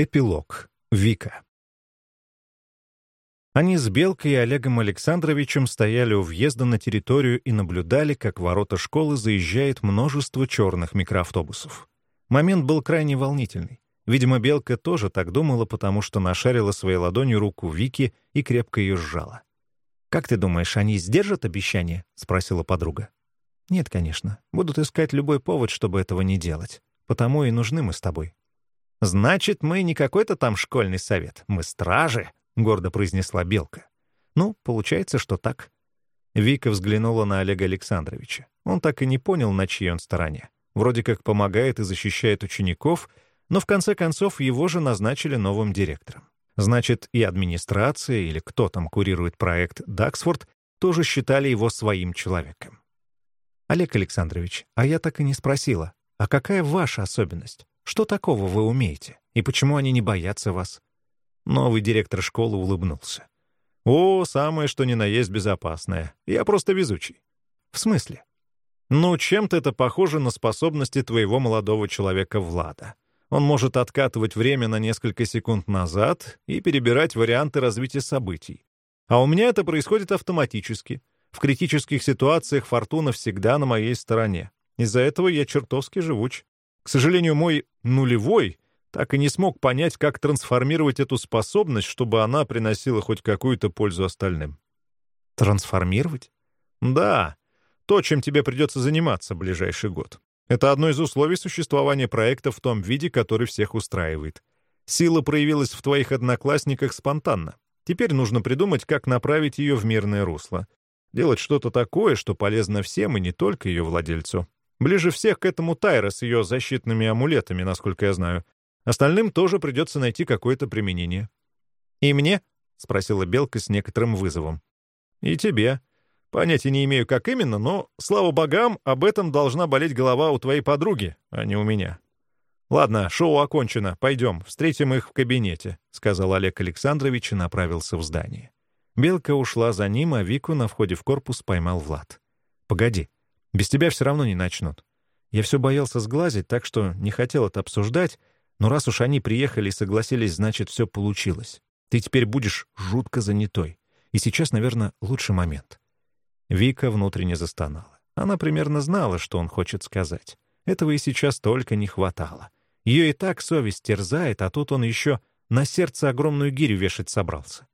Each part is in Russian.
Эпилог. Вика. Они с Белкой и Олегом Александровичем стояли у въезда на территорию и наблюдали, как ворота школы заезжает множество черных микроавтобусов. Момент был крайне волнительный. Видимо, Белка тоже так думала, потому что нашарила своей ладонью руку Вики и крепко ее сжала. «Как ты думаешь, они сдержат обещание?» — спросила подруга. «Нет, конечно. Будут искать любой повод, чтобы этого не делать. Потому и нужны мы с тобой. «Значит, мы не какой-то там школьный совет, мы стражи», — гордо произнесла Белка. «Ну, получается, что так». Вика взглянула на Олега Александровича. Он так и не понял, на чьей он стороне. Вроде как помогает и защищает учеников, но в конце концов его же назначили новым директором. Значит, и администрация, или кто там курирует проект «Даксфорд», тоже считали его своим человеком. «Олег Александрович, а я так и не спросила, а какая ваша особенность? Что такого вы умеете? И почему они не боятся вас?» Новый директор школы улыбнулся. «О, самое что ни на есть безопасное. Я просто везучий». «В смысле?» «Ну, чем-то это похоже на способности твоего молодого человека Влада. Он может откатывать время на несколько секунд назад и перебирать варианты развития событий. А у меня это происходит автоматически. В критических ситуациях фортуна всегда на моей стороне. Из-за этого я чертовски живуч. К сожалению, мой нулевой так и не смог понять, как трансформировать эту способность, чтобы она приносила хоть какую-то пользу остальным. Трансформировать? Да. То, чем тебе придется заниматься в ближайший год. Это одно из условий существования проекта в том виде, который всех устраивает. Сила проявилась в твоих одноклассниках спонтанно. Теперь нужно придумать, как направить ее в мирное русло. Делать что-то такое, что полезно всем и не только ее владельцу. Ближе всех к этому Тайра с ее защитными амулетами, насколько я знаю. Остальным тоже придется найти какое-то применение. «И мне?» — спросила Белка с некоторым вызовом. «И тебе. Понятия не имею, как именно, но, слава богам, об этом должна болеть голова у твоей подруги, а не у меня». «Ладно, шоу окончено. Пойдем, встретим их в кабинете», — сказал Олег Александрович и направился в здание. Белка ушла за ним, а Вику на входе в корпус поймал Влад. «Погоди», без тебя все равно не начнут. Я все боялся сглазить, так что не хотел это обсуждать, но раз уж они приехали и согласились, значит, все получилось. Ты теперь будешь жутко занятой. И сейчас, наверное, лучший момент». Вика внутренне застонала. Она примерно знала, что он хочет сказать. Этого и сейчас только не хватало. Ее и так совесть терзает, а тут он еще на сердце огромную гирю вешать собрался.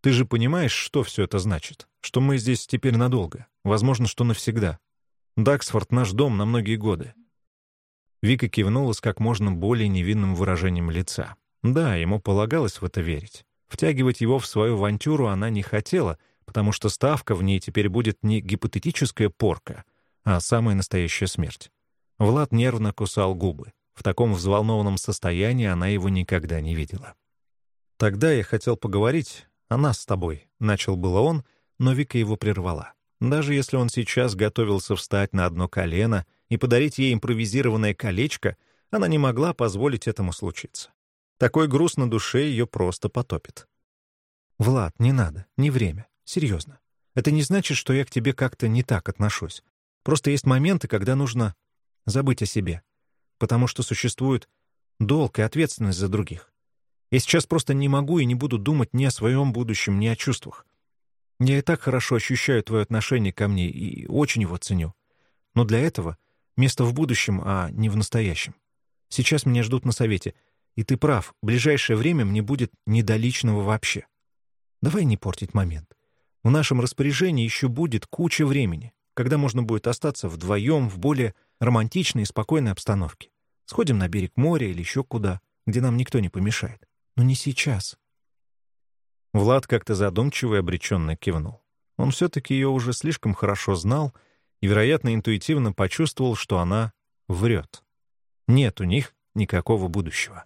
Ты же понимаешь, что все это значит? Что мы здесь теперь надолго. Возможно, что навсегда. Даксфорд — наш дом на многие годы». Вика кивнула с как можно более невинным выражением лица. Да, ему полагалось в это верить. Втягивать его в свою авантюру она не хотела, потому что ставка в ней теперь будет не гипотетическая порка, а самая настоящая смерть. Влад нервно кусал губы. В таком взволнованном состоянии она его никогда не видела. «Тогда я хотел поговорить «О нас с тобой», — начал было он, но Вика его прервала. Даже если он сейчас готовился встать на одно колено и подарить ей импровизированное колечко, она не могла позволить этому случиться. Такой груз на душе ее просто потопит. «Влад, не надо, не время. Серьезно. Это не значит, что я к тебе как-то не так отношусь. Просто есть моменты, когда нужно забыть о себе, потому что существует долг и ответственность за других. Я сейчас просто не могу и не буду думать ни о своем будущем, ни о чувствах. Я и так хорошо ощущаю твое отношение ко мне и очень его ценю. Но для этого место в будущем, а не в настоящем. Сейчас меня ждут на совете, и ты прав, в ближайшее время мне будет не до личного вообще. Давай не портить момент. В нашем распоряжении еще будет куча времени, когда можно будет остаться вдвоем в более романтичной и спокойной обстановке. Сходим на берег моря или еще куда, где нам никто не помешает. Но не сейчас. Влад как-то задумчиво и обреченно кивнул. Он все-таки ее уже слишком хорошо знал и, вероятно, интуитивно почувствовал, что она врет. Нет у них никакого будущего.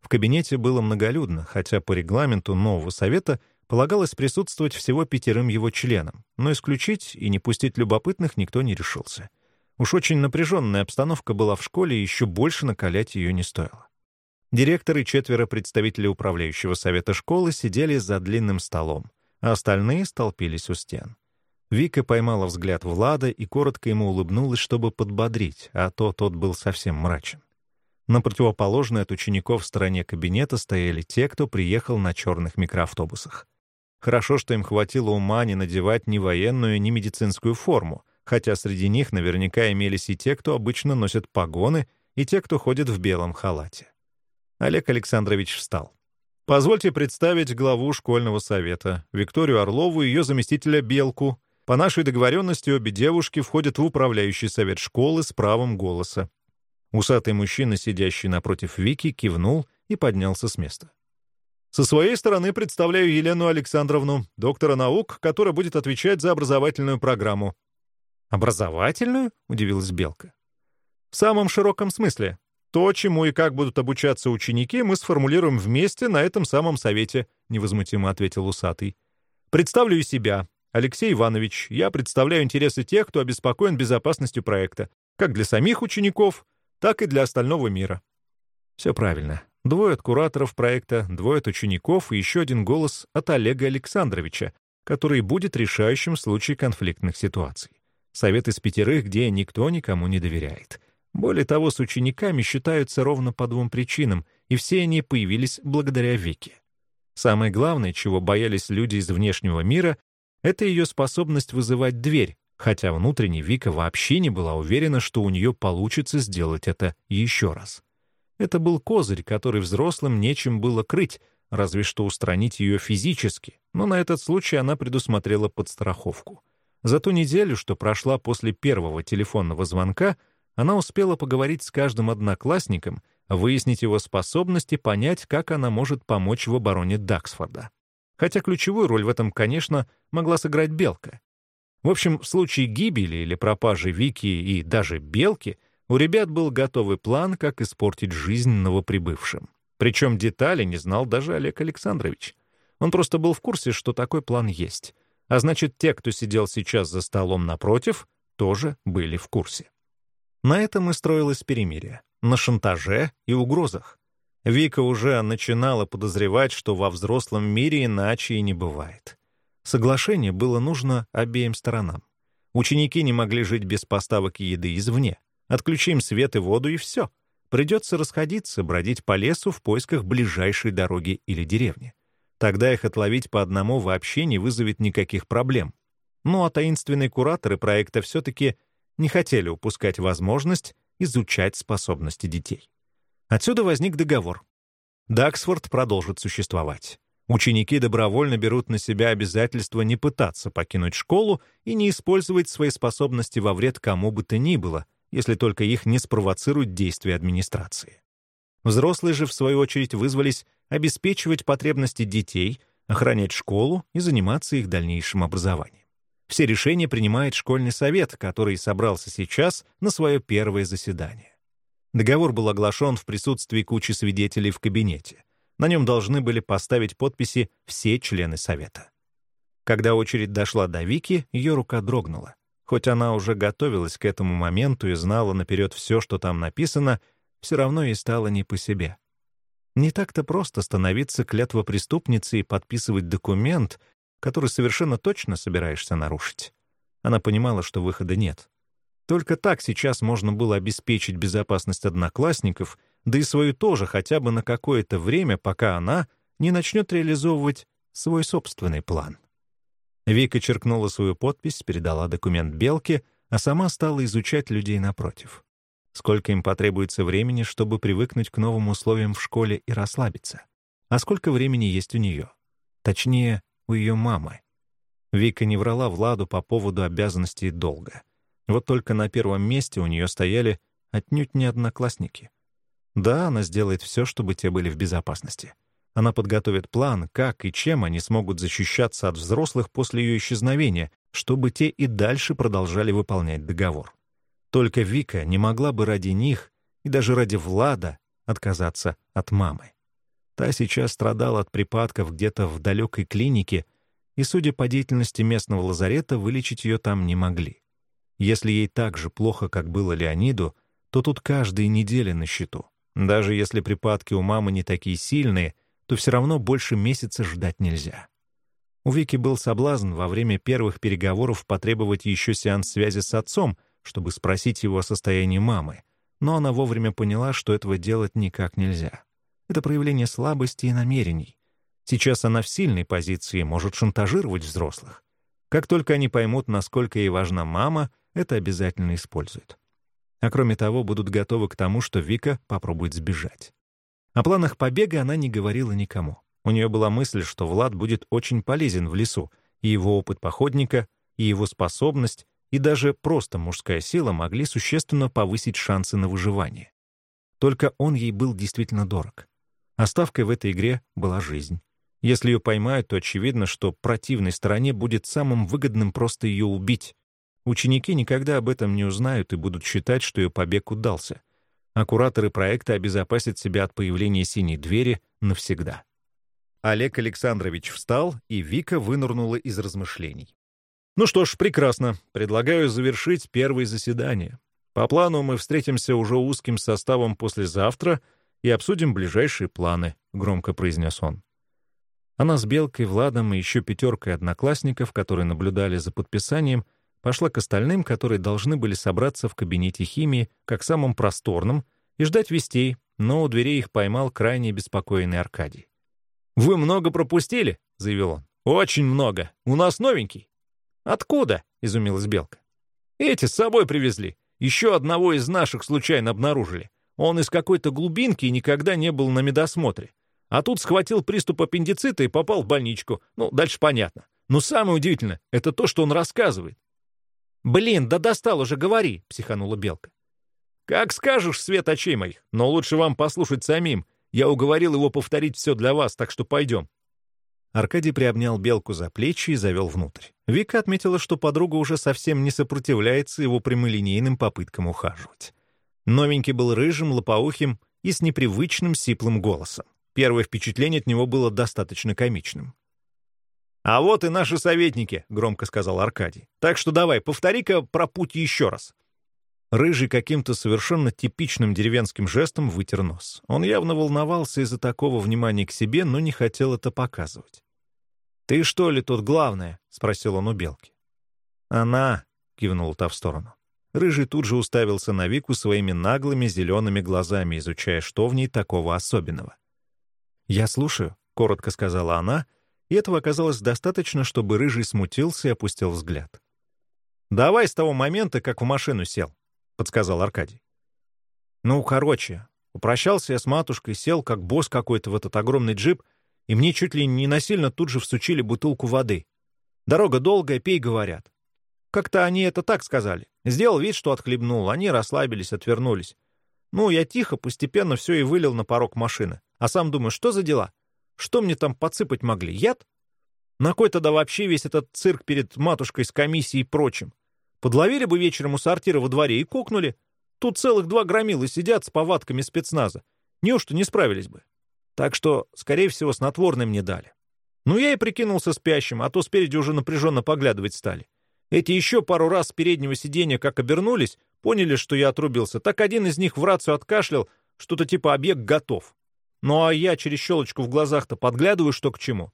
В кабинете было многолюдно, хотя по регламенту нового совета полагалось присутствовать всего пятерым его членам, но исключить и не пустить любопытных никто не решился. Уж очень напряженная обстановка была в школе, и еще больше накалять ее не стоило. Директор и четверо представителей управляющего совета школы сидели за длинным столом, а остальные столпились у стен. Вика поймала взгляд Влада и коротко ему улыбнулась, чтобы подбодрить, а то тот был совсем мрачен. На противоположной от учеников стороне кабинета стояли те, кто приехал на черных микроавтобусах. Хорошо, что им хватило ума не надевать ни военную, ни медицинскую форму, хотя среди них наверняка имелись и те, кто обычно носят погоны, и те, кто ходит в белом халате. Олег Александрович встал. «Позвольте представить главу школьного совета, Викторию Орлову и ее заместителя Белку. По нашей договоренности обе девушки входят в управляющий совет школы с правом голоса. Усатый мужчина, сидящий напротив Вики, кивнул и поднялся с места. Со своей стороны представляю Елену Александровну, доктора наук, которая будет отвечать за образовательную программу. «Образовательную?» — удивилась Белка. «В самом широком смысле. То, чему и как будут обучаться ученики, мы сформулируем вместе на этом самом совете», — невозмутимо ответил усатый. «Представлю и себя. Алексей Иванович, я представляю интересы тех, кто обеспокоен безопасностью проекта, как для самих учеников, так и для остального мира. Все правильно. Двое от кураторов проекта, двое от учеников и еще один голос от Олега Александровича, который будет решающим в случае конфликтных ситуаций. Совет из пятерых, где никто никому не доверяет. Более того, с учениками считаются ровно по двум причинам, и все они появились благодаря Вике. Самое главное, чего боялись люди из внешнего мира, это ее способность вызывать дверь, хотя внутренне Вика вообще не была уверена, что у нее получится сделать это еще раз. Это был козырь, который взрослым нечем было крыть, разве что устранить ее физически, но на этот случай она предусмотрела подстраховку. За ту неделю, что прошла после первого телефонного звонка, она успела поговорить с каждым одноклассником, выяснить его способности, понять, как она может помочь в обороне Даксфорда. Хотя ключевую роль в этом, конечно, могла сыграть Белка. В общем, в случае гибели или пропажи Вики и даже Белки у ребят был готовый план, как испортить жизнь новоприбывшим. Причем детали не знал даже Олег Александрович. Он просто был в курсе, что такой план есть. А значит, те, кто сидел сейчас за столом напротив, тоже были в курсе. На этом и строилось перемирие. На шантаже и угрозах. Вика уже начинала подозревать, что во взрослом мире иначе и не бывает. Соглашение было нужно обеим сторонам. Ученики не могли жить без поставок еды извне. Отключим свет и воду, и все. Придется расходиться, бродить по лесу в поисках ближайшей дороги или деревни. Тогда их отловить по одному вообще не вызовет никаких проблем. Ну а таинственные кураторы проекта все-таки не хотели упускать возможность изучать способности детей. Отсюда возник договор. Даксфорд продолжит существовать. Ученики добровольно берут на себя обязательство не пытаться покинуть школу и не использовать свои способности во вред кому бы то ни было, если только их не спровоцируют действия администрации. Взрослые же, в свою очередь, вызвались обеспечивать потребности детей, охранять школу и заниматься их дальнейшим образованием. Все решения принимает школьный совет, который собрался сейчас на свое первое заседание. Договор был оглашен в присутствии кучи свидетелей в кабинете — на нем должны были поставить подписи все члены совета. Когда очередь дошла до Вики, ее рука дрогнула. Хоть она уже готовилась к этому моменту и знала наперед все, что там написано, все равно ей стало не по себе. Не так-то просто становиться клятвопреступницей и подписывать документ, который совершенно точно собираешься нарушить. Она понимала, что выхода нет. Только так сейчас можно было обеспечить безопасность одноклассников — да и свою тоже хотя бы на какое-то время, пока она не начнет реализовывать свой собственный план. Вика черкнула свою подпись, передала документ Белке, а сама стала изучать людей напротив. Сколько им потребуется времени, чтобы привыкнуть к новым условиям в школе и расслабиться? А сколько времени есть у нее? Точнее, у ее мамы. Вика не врала Владу по поводу обязанностей долга. Вот только на первом месте у нее стояли отнюдь не одноклассники — да, она сделает все, чтобы те были в безопасности. Она подготовит план, как и чем они смогут защищаться от взрослых после ее исчезновения, чтобы те и дальше продолжали выполнять договор. Только Вика не могла бы ради них и даже ради Влада отказаться от мамы. Та сейчас страдала от припадков где-то в далекой клинике, и, судя по деятельности местного лазарета, вылечить ее там не могли. Если ей так же плохо, как было Леониду, то тут каждая неделя на счету. Даже если припадки у мамы не такие сильные, то все равно больше месяца ждать нельзя. У Вики был соблазн во время первых переговоров потребовать еще сеанс связи с отцом, чтобы спросить его о состоянии мамы. но она вовремя поняла, что этого делать никак нельзя. Это проявление слабости и намерений. Сейчас она в сильной позиции может шантажировать взрослых. Как только они поймут, насколько ей важна мама, это обязательно используют. А кроме того, будут готовы к тому, что Вика попробует сбежать. О планах побега она не говорила никому. У нее была мысль, что Влад будет очень полезен в лесу, и его опыт походника, и его способность, и даже просто мужская сила могли существенно повысить шансы на выживание. Только он ей был действительно дорог. Оставкой в этой игре была жизнь. Если ее поймают, то очевидно, что противной стороне будет самым выгодным просто ее убить. Ученики никогда об этом не узнают и будут считать, что ее побег удался. А кураторы проекта обезопасят себя от появления синей двери навсегда. Олег Александрович встал, и Вика вынырнула из размышлений. «Ну что ж, прекрасно. Предлагаю завершить первое заседание. По плану мы встретимся уже узким составом послезавтра и обсудим ближайшие планы», — громко произнес он. Она с Белкой, Владом и еще пятеркой одноклассников, которые наблюдали за подписанием, пошла к остальным, которые должны были собраться в кабинете химии, как самым просторном, и ждать вестей, но у дверей их поймал крайне беспокойный Аркадий. «Вы много пропустили?» — заявил он. «Очень много. У нас новенький». «Откуда?» — изумилась Белка. «Эти с собой привезли. Еще одного из наших случайно обнаружили. Он из какой-то глубинки и никогда не был на медосмотре. А тут схватил приступ аппендицита и попал в больничку. Ну, дальше понятно. Но самое удивительное — это то, что он рассказывает. «Блин, да достал уже, говори!» — психанула Белка. «Как скажешь, свет очей моих, но лучше вам послушать самим. Я уговорил его повторить все для вас, так что пойдем». Аркадий приобнял Белку за плечи и завел внутрь. Вика отметила, что подруга уже совсем не сопротивляется его прямолинейным попыткам ухаживать. Новенький был рыжим, лопоухим и с непривычным сиплым голосом. Первое впечатление от него было достаточно комичным. «А вот и наши советники», — громко сказал Аркадий. «Так что давай, повтори-ка про путь еще раз. Рыжий каким-то совершенно типичным деревенским жестом вытер нос. Он явно волновался из-за такого внимания к себе, но не хотел это показывать. «Ты что ли тут главное?» — спросил он у Белки. «Она», — кивнула та в сторону. Рыжий тут же уставился на Вику своими наглыми зелеными глазами, изучая, что в ней такого особенного. «Я слушаю», — коротко сказала она, и этого оказалось достаточно, чтобы Рыжий смутился и опустил взгляд. «Давай с того момента, как в машину сел», — подсказал Аркадий. «Ну, короче, упрощался я с матушкой, сел как босс какой-то в этот огромный джип, и мне чуть ли не насильно тут же всучили бутылку воды. Дорога долгая, пей, говорят. Как-то они это так сказали. Сделал вид, что отхлебнул, они расслабились, отвернулись. Ну, я тихо, постепенно все и вылил на порог машины. А сам думаю, что за дела? Что мне там подсыпать могли? Яд? На кой тогда вообще весь этот цирк перед матушкой с комиссией и прочим? Подловили бы вечером у сортира во дворе и кукнули. Тут целых два громилы сидят с повадками спецназа. Неужто не справились бы? Так что, скорее всего, снотворным не дали. Ну, я и прикинулся спящим, а то спереди уже напряженно поглядывать стали. Эти еще пару раз с переднего сиденья как обернулись, поняли, что я отрубился, так один из них в рацию откашлял, что-то типа «объект готов». Ну а я через щелочку в глазах-то подглядываю, что к чему.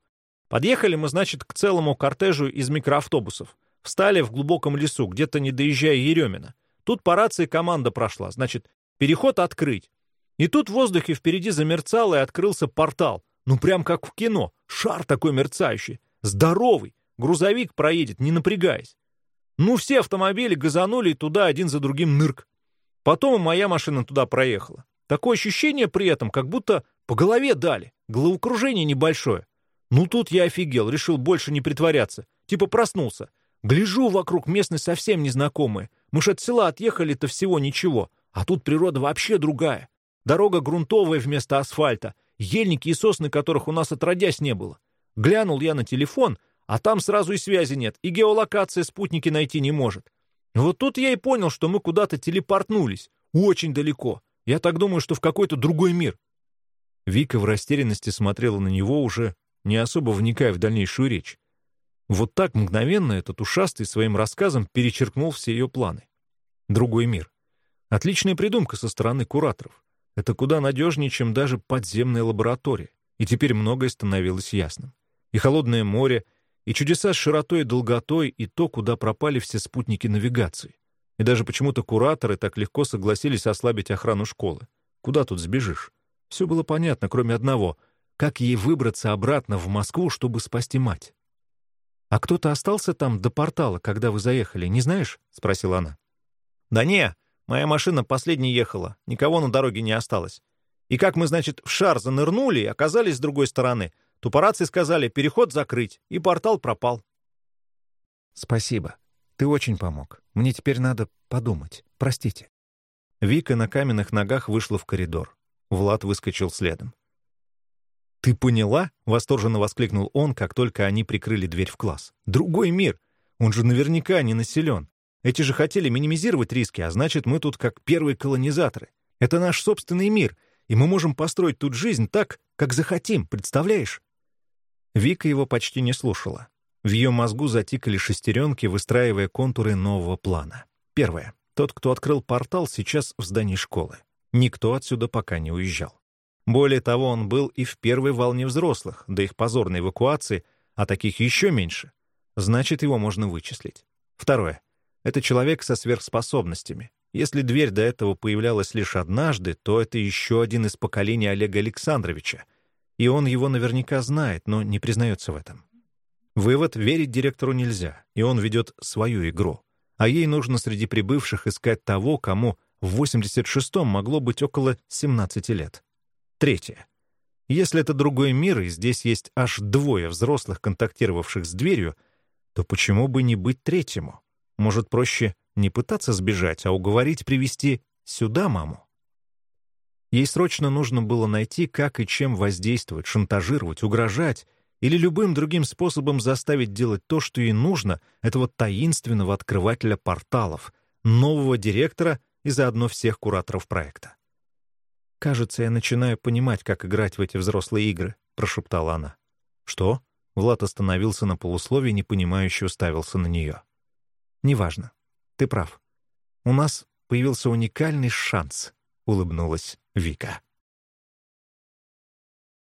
Подъехали мы, значит, к целому кортежу из микроавтобусов. Встали в глубоком лесу, где-то не доезжая Еремина. Тут по рации команда прошла, значит, переход открыть. И тут в воздухе впереди замерцало и открылся портал. Ну, прям как в кино. Шар такой мерцающий. Здоровый. Грузовик проедет, не напрягаясь. Ну, все автомобили газанули туда один за другим нырк. Потом и моя машина туда проехала. Такое ощущение при этом, как будто по голове дали. Головокружение небольшое. Ну, тут я офигел, решил больше не притворяться. Типа проснулся. Гляжу вокруг, местность совсем незнакомая. Мы ж от села отъехали-то всего ничего. А тут природа вообще другая. Дорога грунтовая вместо асфальта. Ельники и сосны, которых у нас отродясь не было. Глянул я на телефон, а там сразу и связи нет, и геолокация спутники найти не может. Вот тут я и понял, что мы куда-то телепортнулись. Очень далеко. Я так думаю, что в какой-то другой мир. Вика в растерянности смотрела на него уже, не особо вникая в дальнейшую речь. Вот так мгновенно этот ушастый своим рассказом перечеркнул все ее планы. Другой мир. Отличная придумка со стороны кураторов. Это куда надежнее, чем даже подземная лаборатория. И теперь многое становилось ясным. И холодное море, и чудеса с широтой и долготой, и то, куда пропали все спутники навигации. И даже почему-то кураторы так легко согласились ослабить охрану школы. Куда тут сбежишь? Все было понятно, кроме одного. Как ей выбраться обратно в Москву, чтобы спасти мать? «А кто-то остался там до портала, когда вы заехали, не знаешь?» — спросила она. «Да не, моя машина последней ехала, никого на дороге не осталось. И как мы, значит, в шар занырнули и оказались с другой стороны, то по рации сказали переход закрыть, и портал пропал». «Спасибо. Ты очень помог. Мне теперь надо подумать. Простите». Вика на каменных ногах вышла в коридор. Влад выскочил следом. «Ты поняла?» — восторженно воскликнул он, как только они прикрыли дверь в класс. «Другой мир! Он же наверняка не населен. Эти же хотели минимизировать риски, а значит, мы тут как первые колонизаторы. Это наш собственный мир, и мы можем построить тут жизнь так, как захотим, представляешь?» Вика его почти не слушала. В ее мозгу затикали шестеренки, выстраивая контуры нового плана. Первое. Тот, кто открыл портал, сейчас в здании школы. Никто отсюда пока не уезжал. Более того, он был и в первой волне взрослых, до их позорной эвакуации, а таких еще меньше. Значит, его можно вычислить. Второе. Это человек со сверхспособностями. Если дверь до этого появлялась лишь однажды, то это еще один из поколений Олега Александровича. И он его наверняка знает, но не признается в этом. Вывод — верить директору нельзя, и он ведет свою игру. А ей нужно среди прибывших искать того, кому в 86-м могло быть около 17 лет. Третье. Если это другой мир, и здесь есть аж двое взрослых, контактировавших с дверью, то почему бы не быть третьему? Может, проще не пытаться сбежать, а уговорить привести сюда маму? Ей срочно нужно было найти, как и чем воздействовать, шантажировать, угрожать или любым другим способом заставить делать то, что ей нужно, этого таинственного открывателя порталов, нового директора и заодно всех кураторов проекта. «Кажется, я начинаю понимать, как играть в эти взрослые игры», — прошептала она. «Что?» — Влад остановился на полусловии, непонимающе уставился на нее. «Неважно. Ты прав. У нас появился уникальный шанс», — улыбнулась Вика.